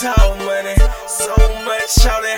talk money so much, shout it.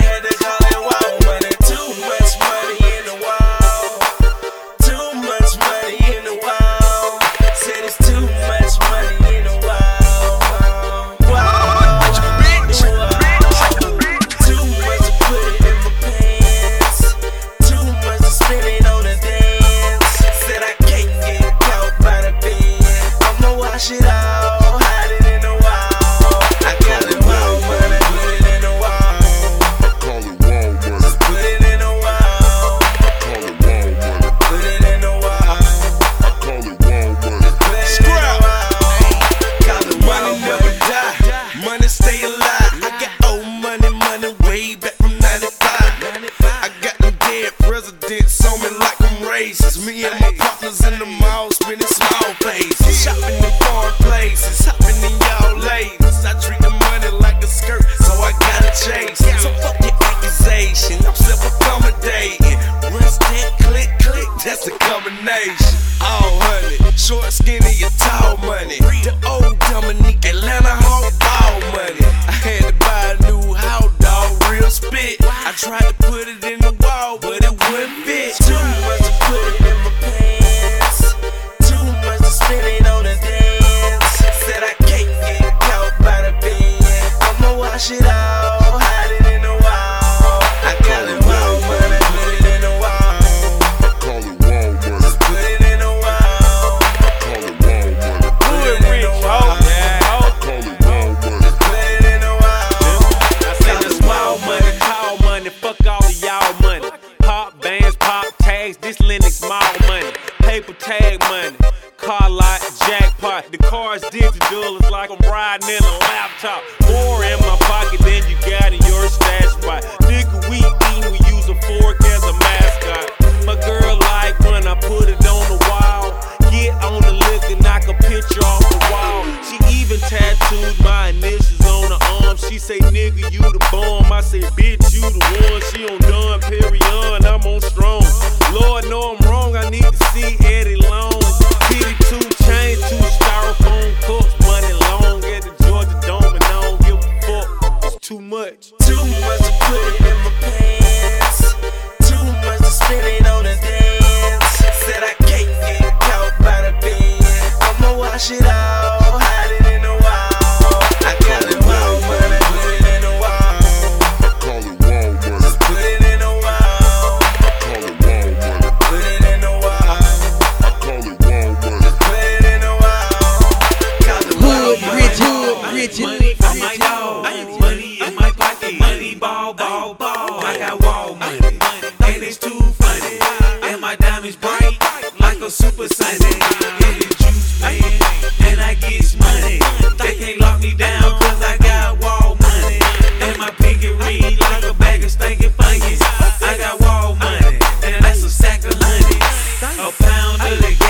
Races. Me and my partners in the mall spending small faces. Shopping in foreign places, hopping in y'all ladies. I treat the money like a skirt, so I gotta chase. So fuck your accusation, I'm self accommodating. Run that click, click, that's a combination. All honey, short, skinny, or tall money. The old Dominique, Atlanta Hawk, all money. I had to buy a new riding in a laptop. More in my pocket than you got in your stash spot. Nigga, we eatin', we use a fork as a mascot. My girl like when I put it on the wall. Get on the liquor, knock a picture off the wall. She even tattooed my initials on her arm. She say, nigga, you the bomb. I say, bitch, you the one. She on done, period. I'm on strong. Lord, know I'm wrong. I need to see Eddie wall money, put it in my pants. Too much spinning on a dance. Said I can't get caught by the wall. Call it wall money. Put it in the wall. Call it wall money. Put it in the wall. Call it wall money. Put it in the wall. Call it wall money. Put it in the wild. Hood, rich, hood, rich, Money for my dog. bright like a super Sunday. The juice, man, and I get money. They can't lock me I got wall money. And my pinky ring like a bag of stinking. I got wall money, and that's a sack of honey. A pound of liquor.